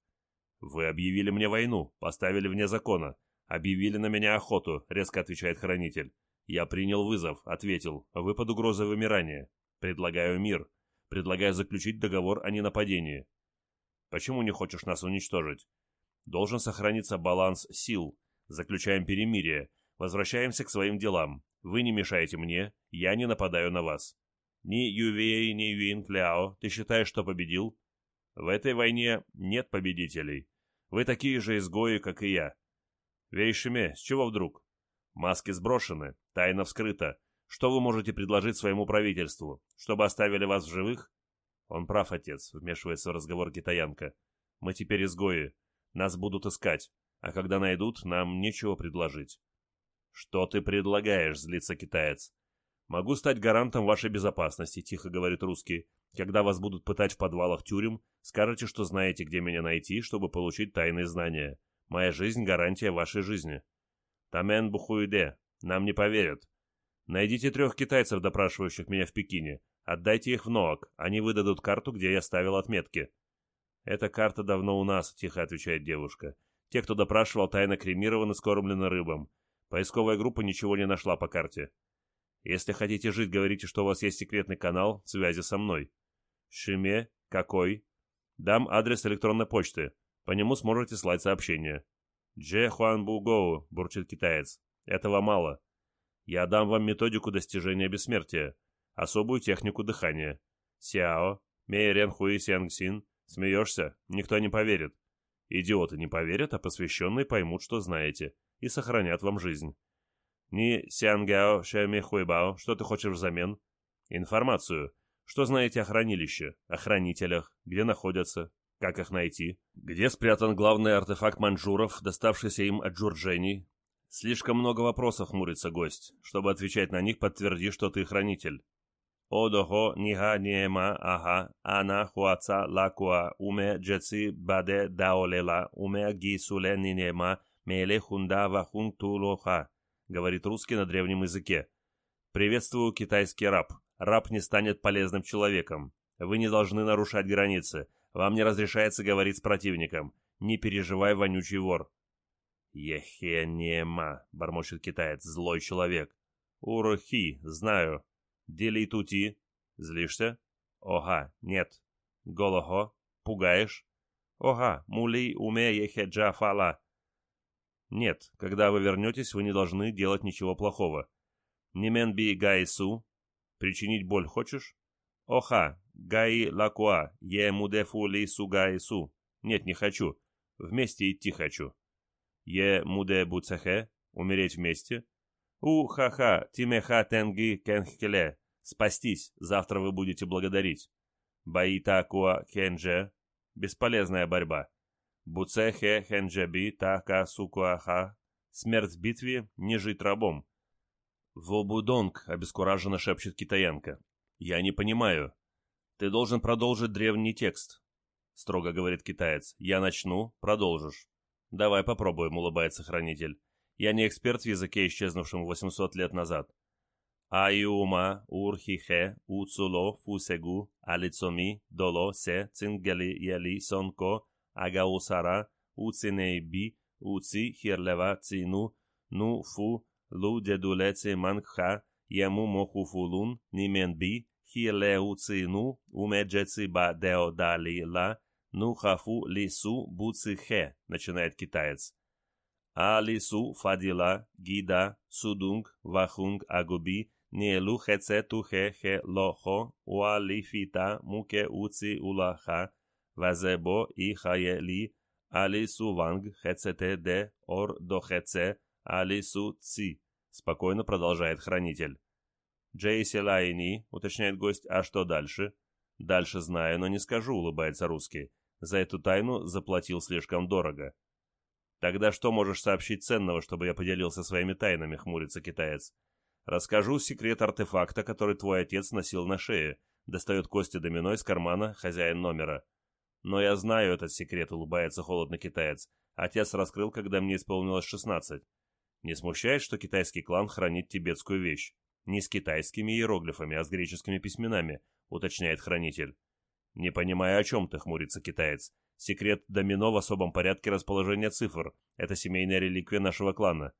Вы объявили мне войну, поставили вне закона. «Объявили на меня охоту», — резко отвечает хранитель. «Я принял вызов», — ответил. «Вы под угрозой вымирания. Предлагаю мир. Предлагаю заключить договор о ненападении». «Почему не хочешь нас уничтожить?» «Должен сохраниться баланс сил. Заключаем перемирие. Возвращаемся к своим делам. Вы не мешаете мне, я не нападаю на вас». «Ни Ювей, ни Юин Кляо, ты считаешь, что победил?» «В этой войне нет победителей. Вы такие же изгои, как и я. Вейшиме, с чего вдруг? Маски сброшены, тайна вскрыта. Что вы можете предложить своему правительству? Чтобы оставили вас в живых? Он прав, отец, вмешивается в разговор китаянка. Мы теперь изгои. Нас будут искать. А когда найдут, нам нечего предложить. Что ты предлагаешь, злится китаец. Могу стать гарантом вашей безопасности, тихо говорит русский. Когда вас будут пытать в подвалах тюрем, скажете, что знаете, где меня найти, чтобы получить тайные знания. Моя жизнь – гарантия вашей жизни. Тамен Бухуиде. Нам не поверят. Найдите трех китайцев, допрашивающих меня в Пекине. Отдайте их в НОАК. Они выдадут карту, где я ставил отметки. Эта карта давно у нас, тихо отвечает девушка. Те, кто допрашивал, тайно кремированы, скормлены рыбам. Поисковая группа ничего не нашла по карте. Если хотите жить, говорите, что у вас есть секретный канал связи со мной. Шиме, какой? Дам адрес электронной почты. По нему сможете слать сообщения. «Дже Хуан Бугоу», — бурчит китаец. «Этого мало. Я дам вам методику достижения бессмертия, особую технику дыхания. Сяо, Мей Рен Хуи Сянгсин. Смеешься? Никто не поверит. Идиоты не поверят, а посвященные поймут, что знаете, и сохранят вам жизнь. Ни Сянгяо Шэми Хуйбао, что ты хочешь взамен? Информацию. Что знаете о хранилище, о хранителях, где находятся, как их найти? Где спрятан главный артефакт маньчжуров, доставшийся им от джурджений? Слишком много вопросов, хмурится гость. Чтобы отвечать на них, подтверди, что ты хранитель. Одохо ниха ниема аха ана хуаца лакуа уме джеци баде даолела уме гисуле нинема меле хунда вахун тулоха, говорит русский на древнем языке. Приветствую, китайский раб. Раб не станет полезным человеком. Вы не должны нарушать границы. Вам не разрешается говорить с противником. Не переживай, вонючий вор. Ехенема, бормочет китаец, злой человек. Урхи, знаю. Дели тути. Злишься? Ога, нет. Голохо, пугаешь? Ога, мули уме ехеджа фала. Нет, когда вы вернетесь, вы не должны делать ничего плохого. Неменби гайсу. Причинить боль хочешь? Оха, гаи лакуа, е мудефу ли сугаису. Нет, не хочу. Вместе идти хочу. Е муде буцехе, умереть вместе. У ха-ха, тимеха тенги кенхкеле. Спастись, завтра вы будете благодарить. Баита куа хенже. Бесполезная борьба. Буцехе хенджеби така сукуаха. Смерть в битве, не жить рабом. Вобудонг, обескураженно шепчет китаянка. «Я не понимаю. Ты должен продолжить древний текст», — строго говорит китаец. «Я начну, продолжишь». «Давай попробуем», — улыбается хранитель. «Я не эксперт в языке, исчезнувшем 800 лет назад». Айума, урхихе, уцуло, фусегу, алицоми, доло, се, цингели, ели, сонко, агаусара, уцинейби, уци, хирлева, цину, ну, фу, лу, дедулеце, мангха, Jemu mochufulun, nimenbi, hileucinu, умеджеци ба деодалила, ну хафу лису буцихе, начинает китаец. А лису фадила, гида, судунг, вахунг, агуби, ниелу хеце тухе хе лохо, уалифита, муке уци улаха, вазебо и хаели, алису ванг, хецете де, ор дохеце, алису ци. Спокойно продолжает хранитель. Джейси Лайни, уточняет гость, а что дальше? Дальше знаю, но не скажу, улыбается русский. За эту тайну заплатил слишком дорого. Тогда что можешь сообщить ценного, чтобы я поделился своими тайнами, хмурится китаец. Расскажу секрет артефакта, который твой отец носил на шее. Достает кости домино из кармана хозяин номера. Но я знаю этот секрет, улыбается холодно китаец. Отец раскрыл, когда мне исполнилось шестнадцать. Не смущает, что китайский клан хранит тибетскую вещь? Не с китайскими иероглифами, а с греческими письменами, уточняет хранитель. Не понимая, о чем ты, хмурится китаец. Секрет домино в особом порядке расположения цифр. Это семейная реликвия нашего клана.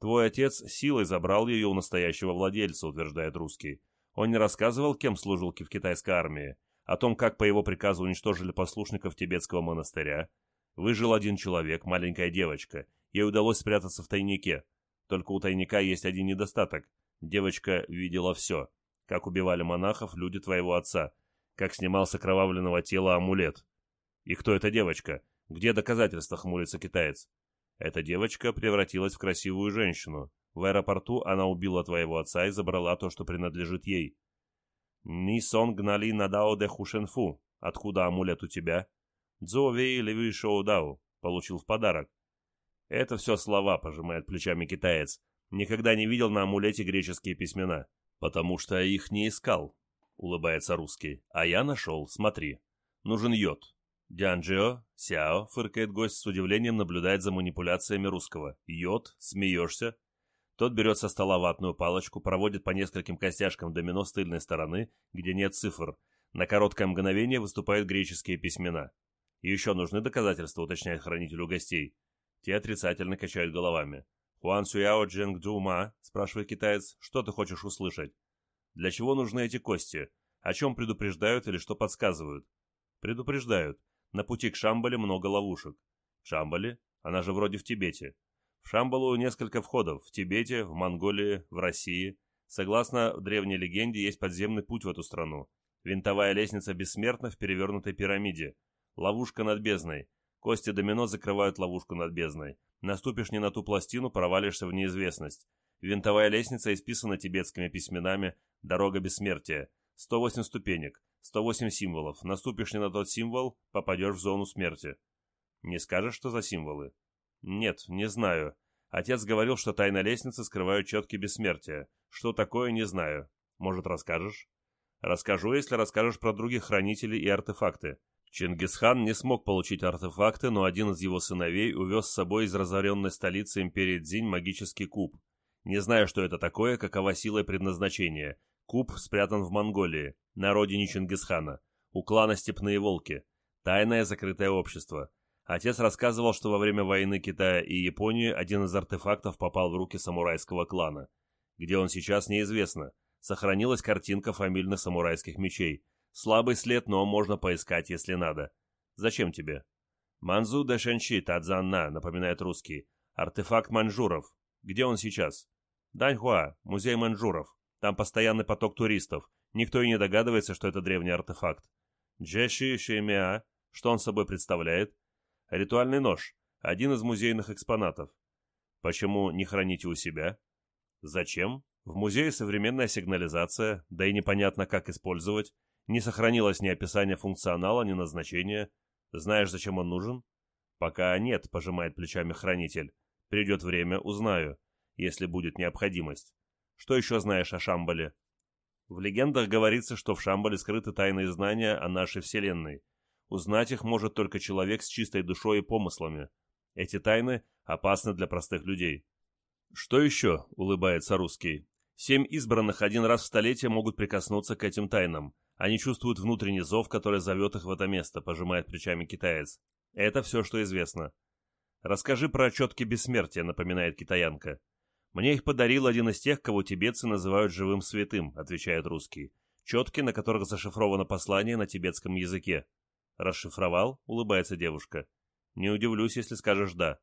Твой отец силой забрал ее у настоящего владельца, утверждает русский. Он не рассказывал, кем служил в китайской армии, о том, как по его приказу уничтожили послушников тибетского монастыря. Выжил один человек, маленькая девочка, Ей удалось спрятаться в тайнике. Только у тайника есть один недостаток. Девочка видела все. Как убивали монахов люди твоего отца. Как снимал с окровавленного тела амулет. И кто эта девочка? Где доказательства, хмурится китаец? Эта девочка превратилась в красивую женщину. В аэропорту она убила твоего отца и забрала то, что принадлежит ей. Ни сон гнали надао де хушенфу. Откуда амулет у тебя? Дзовей леви шоудау. Получил в подарок. Это все слова, пожимает плечами китаец. Никогда не видел на амулете греческие письмена. Потому что их не искал, улыбается русский. А я нашел, смотри. Нужен йод. Дянджио, Сяо, фыркает гость с удивлением, наблюдает за манипуляциями русского. Йод, смеешься. Тот берет со стола ватную палочку, проводит по нескольким костяшкам домино с тыльной стороны, где нет цифр. На короткое мгновение выступают греческие письмена. Еще нужны доказательства, уточняет хранителю гостей. Те отрицательно качают головами. «Хуан Сюяо Дженг Джума?» – спрашивает китаец. «Что ты хочешь услышать?» «Для чего нужны эти кости? О чем предупреждают или что подсказывают?» «Предупреждают. На пути к Шамбале много ловушек. Шамбале? Она же вроде в Тибете. В Шамбалу несколько входов. В Тибете, в Монголии, в России. Согласно древней легенде, есть подземный путь в эту страну. Винтовая лестница бессмертна в перевернутой пирамиде. Ловушка над бездной. Кости домино закрывают ловушку над бездной. Наступишь не на ту пластину, провалишься в неизвестность. Винтовая лестница исписана тибетскими письменами «Дорога бессмертия». 108 ступенек. 108 символов. Наступишь не на тот символ, попадешь в зону смерти. Не скажешь, что за символы? Нет, не знаю. Отец говорил, что тайна лестницы скрывают четки бессмертия. Что такое, не знаю. Может, расскажешь? Расскажу, если расскажешь про других хранителей и артефакты. Чингисхан не смог получить артефакты, но один из его сыновей увез с собой из разоренной столицы империи Дзинь магический куб. Не знаю, что это такое, какова сила и предназначение. Куб спрятан в Монголии, на родине Чингисхана, у клана Степные Волки. Тайное закрытое общество. Отец рассказывал, что во время войны Китая и Японии один из артефактов попал в руки самурайского клана. Где он сейчас, неизвестно. Сохранилась картинка фамильных самурайских мечей. Слабый след, но можно поискать, если надо. Зачем тебе? Манзу де Шенши Тадзанна, напоминает русский. Артефакт маньчжуров. Где он сейчас? Даньхуа, музей маньчжуров. Там постоянный поток туристов. Никто и не догадывается, что это древний артефакт. Джеши Шеймиа, что он собой представляет? Ритуальный нож. Один из музейных экспонатов. Почему не храните у себя? Зачем? В музее современная сигнализация, да и непонятно, как использовать. Не сохранилось ни описания функционала, ни назначения. Знаешь, зачем он нужен? Пока нет, пожимает плечами хранитель. Придет время, узнаю, если будет необходимость. Что еще знаешь о Шамбале? В легендах говорится, что в Шамбале скрыты тайные знания о нашей Вселенной. Узнать их может только человек с чистой душой и помыслами. Эти тайны опасны для простых людей. Что еще, улыбается русский. Семь избранных один раз в столетие могут прикоснуться к этим тайнам. Они чувствуют внутренний зов, который зовет их в это место, пожимает плечами китаец. Это все, что известно. Расскажи про четки бессмертия, напоминает китаянка. «Мне их подарил один из тех, кого тибетцы называют живым святым», — отвечает русский. «Четки, на которых зашифровано послание на тибетском языке». «Расшифровал?» — улыбается девушка. «Не удивлюсь, если скажешь «да».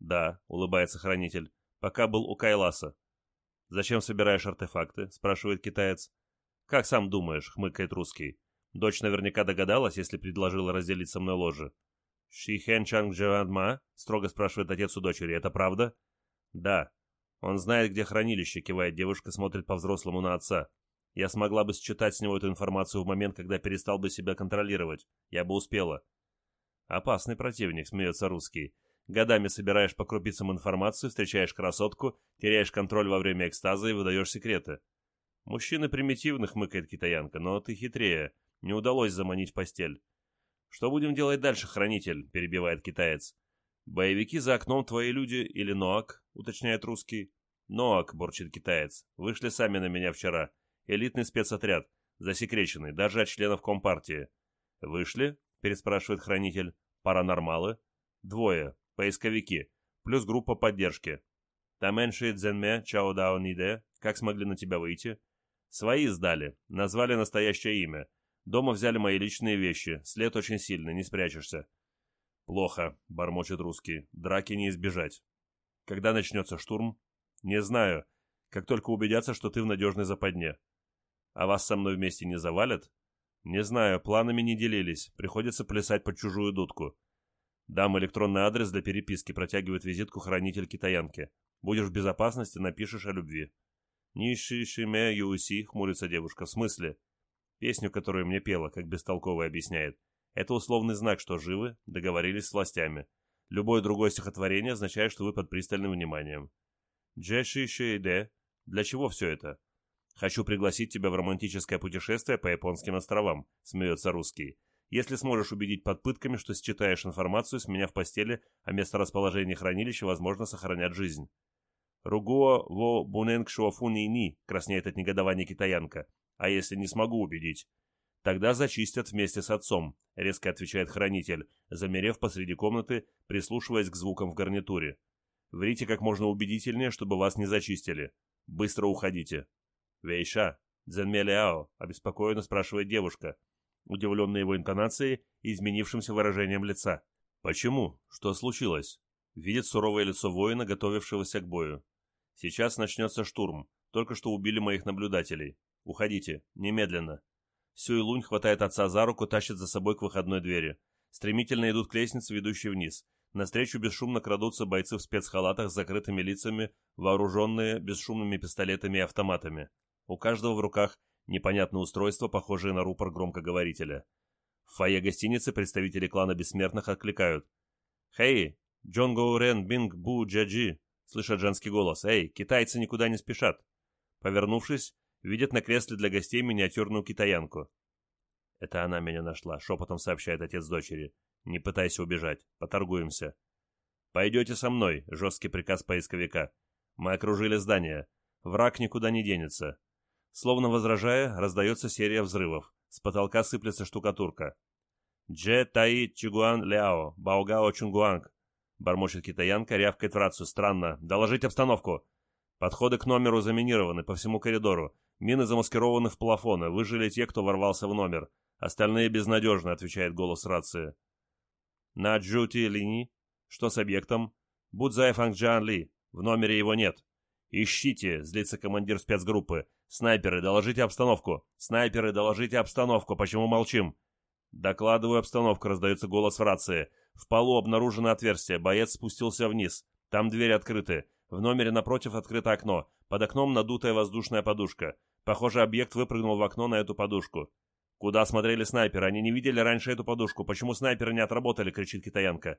«Да», — улыбается хранитель. «Пока был у Кайласа». «Зачем собираешь артефакты?» — спрашивает китаец. «Как сам думаешь?» — хмыкает русский. «Дочь наверняка догадалась, если предложила разделить со мной ложе». «Шихэн Чанг Джавадма?» — строго спрашивает отец у дочери. «Это правда?» «Да», «Он знает, где хранилище», — кивает девушка, смотрит по-взрослому на отца. «Я смогла бы считать с него эту информацию в момент, когда перестал бы себя контролировать. Я бы успела». «Опасный противник», — смеется русский. «Годами собираешь по крупицам информацию, встречаешь красотку, теряешь контроль во время экстаза и выдаешь секреты». «Мужчины примитивных», — хмыкает китаянка, — «но ты хитрее. Не удалось заманить в постель». «Что будем делать дальше, хранитель?» — перебивает китаец. «Боевики за окном твои люди или Ноак?» — уточняет русский. «Ноак», — борчит китаец. «Вышли сами на меня вчера. Элитный спецотряд. Засекреченный, даже от членов Компартии». «Вышли?» — переспрашивает хранитель. «Паранормалы?» «Двое. Поисковики. Плюс группа поддержки. Таменши Дзенме Чао Дао Ниде. Как смогли на тебя выйти?» «Свои сдали. Назвали настоящее имя. Дома взяли мои личные вещи. След очень сильный, не спрячешься. «Плохо», — бормочет русский. «Драки не избежать». «Когда начнется штурм?» «Не знаю. Как только убедятся, что ты в надежной западне». «А вас со мной вместе не завалят?» «Не знаю. Планами не делились. Приходится плясать под чужую дудку». Дам электронный адрес для переписки, протягивает визитку хранитель китаянки. Будешь в безопасности, напишешь о любви. Ниши Шиме Юси, хмурится девушка. В смысле? Песню, которую мне пела, как бестолково объясняет. Это условный знак, что живы, договорились с властями. Любое другое стихотворение означает, что вы под пристальным вниманием. Джеши Шейде. Для чего все это? Хочу пригласить тебя в романтическое путешествие по японским островам, смеется русский. Если сможешь убедить под пытками, что считаешь информацию с меня в постели о месторасположении хранилища, возможно, сохранят жизнь. Ругуо во бунэнг шуафуни ни, краснеет от негодования китаянка. А если не смогу убедить? Тогда зачистят вместе с отцом, резко отвечает хранитель, замерев посреди комнаты, прислушиваясь к звукам в гарнитуре. Врите как можно убедительнее, чтобы вас не зачистили. Быстро уходите. Вейша, Дзенмеляо, обеспокоенно спрашивает девушка, удивленная его интонацией и изменившимся выражением лица. Почему? Что случилось? Видит суровое лицо воина, готовившегося к бою. Сейчас начнется штурм. Только что убили моих наблюдателей. Уходите. Немедленно. Сюй Лунь хватает отца за руку, тащит за собой к выходной двери. Стремительно идут к лестнице, ведущей вниз. Навстречу бесшумно крадутся бойцы в спецхалатах с закрытыми лицами, вооруженные бесшумными пистолетами и автоматами. У каждого в руках непонятное устройство, похожее на рупор громкоговорителя. В фойе гостиницы представители клана Бессмертных откликают. «Хей! Джонго Рен Бинг Бу Джаджи!» Слышат женский голос. «Эй, китайцы никуда не спешат!» Повернувшись, видят на кресле для гостей миниатюрную китаянку. «Это она меня нашла», — шепотом сообщает отец дочери. «Не пытайся убежать. Поторгуемся». «Пойдете со мной», — жесткий приказ поисковика. «Мы окружили здание. Враг никуда не денется». Словно возражая, раздается серия взрывов. С потолка сыплется штукатурка. «Дже Таи Чигуан Ляо, Баогао Чунгуанг», — бормочет китаянка, рявкает в рацию. «Странно. Доложить обстановку». Подходы к номеру заминированы по всему коридору. Мины замаскированы в плафоны. Выжили те, кто ворвался в номер. Остальные безнадежны, отвечает голос рации. На Джути Лини? Что с объектом? Будзай Фангджан Ли. В номере его нет. Ищите, злится командир спецгруппы. Снайперы, доложите обстановку. Снайперы, доложите обстановку. Почему молчим? Докладываю обстановку, раздается голос в рации. В полу обнаружено отверстие. Боец спустился вниз. Там двери открыты. В номере напротив открыто окно. Под окном надутая воздушная подушка. Похоже, объект выпрыгнул в окно на эту подушку. «Куда смотрели снайперы? Они не видели раньше эту подушку. Почему снайперы не отработали?» — кричит китаянка.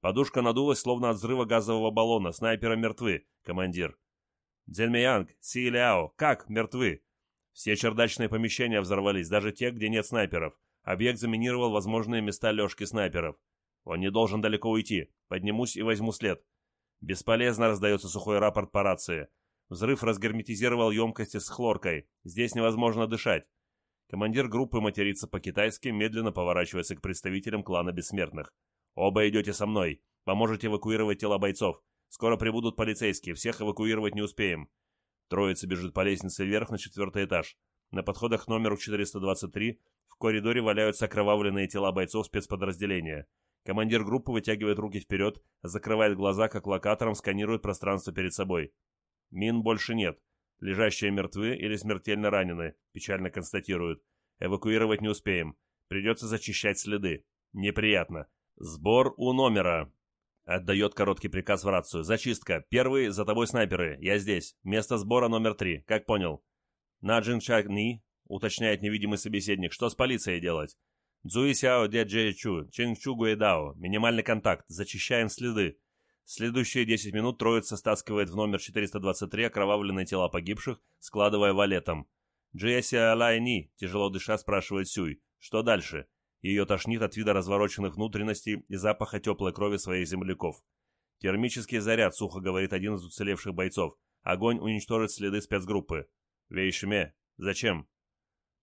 Подушка надулась, словно от взрыва газового баллона. Снайперы мертвы, командир. Дзенмеянг, Си Ляо, как мертвы? Все чердачные помещения взорвались, даже те, где нет снайперов. Объект заминировал возможные места лёжки снайперов. Он не должен далеко уйти. Поднимусь и возьму след. Бесполезно раздается сухой рапорт по рации. Взрыв разгерметизировал емкости с хлоркой. Здесь невозможно дышать. Командир группы матерится по-китайски, медленно поворачивается к представителям клана Бессмертных. «Оба идете со мной. Поможете эвакуировать тела бойцов. Скоро прибудут полицейские. Всех эвакуировать не успеем». Троица бежит по лестнице вверх на четвертый этаж. На подходах к номеру 423 в коридоре валяются окровавленные тела бойцов спецподразделения. Командир группы вытягивает руки вперед, закрывает глаза, как локатором сканирует пространство перед собой. Мин больше нет. Лежащие мертвы или смертельно ранены, печально констатируют. Эвакуировать не успеем. Придется зачищать следы. Неприятно. Сбор у номера. Отдает короткий приказ в рацию. Зачистка. Первый, за тобой снайперы. Я здесь. Место сбора номер три. Как понял? Наджин Чак Ни, уточняет невидимый собеседник. Что с полицией делать? Цзуи Сяо Де Джей Чу, Чэнг Чу Гуэдао. Минимальный контакт. Зачищаем следы. Следующие 10 минут троица стаскивает в номер 423 окровавленные тела погибших, складывая валетом. Джесси Алайни, тяжело дыша, спрашивает Сюй. Что дальше? Ее тошнит от вида развороченных внутренностей и запаха теплой крови своих земляков. Термический заряд, сухо говорит один из уцелевших бойцов. Огонь уничтожит следы спецгруппы. Вейшме. Зачем?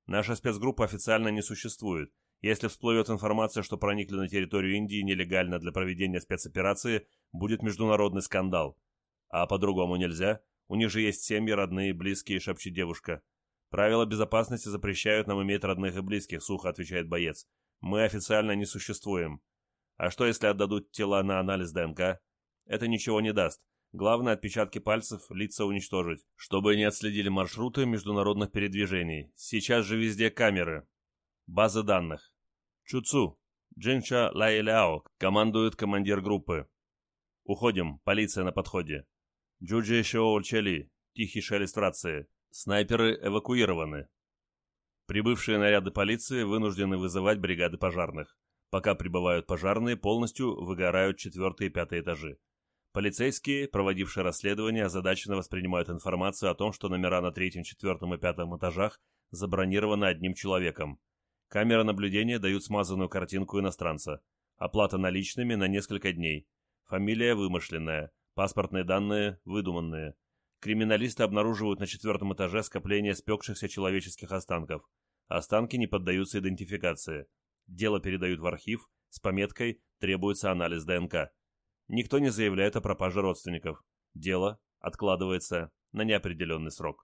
Наша спецгруппа официально не существует. Если всплывет информация, что проникли на территорию Индии нелегально для проведения спецоперации, будет международный скандал. А по-другому нельзя. У них же есть семьи, родные, близкие, шепчет девушка. Правила безопасности запрещают нам иметь родных и близких, сухо отвечает боец. Мы официально не существуем. А что, если отдадут тела на анализ ДНК? Это ничего не даст. Главное отпечатки пальцев, лица уничтожить, чтобы не отследили маршруты международных передвижений. Сейчас же везде камеры. Базы данных. Чуцу. Джинша Лайляо, командует командир группы. Уходим, полиция на подходе. Джуджи Шоу Чели, тихий шелест рации. Снайперы эвакуированы. Прибывшие наряды полиции вынуждены вызывать бригады пожарных. Пока прибывают пожарные, полностью выгорают четвертый и пятый этажи. Полицейские, проводившие расследование, озадаченно воспринимают информацию о том, что номера на третьем, четвертом и пятом этажах забронированы одним человеком. Камеры наблюдения дают смазанную картинку иностранца. Оплата наличными на несколько дней. Фамилия вымышленная. Паспортные данные выдуманные. Криминалисты обнаруживают на четвертом этаже скопление спекшихся человеческих останков. Останки не поддаются идентификации. Дело передают в архив с пометкой «Требуется анализ ДНК». Никто не заявляет о пропаже родственников. Дело откладывается на неопределенный срок.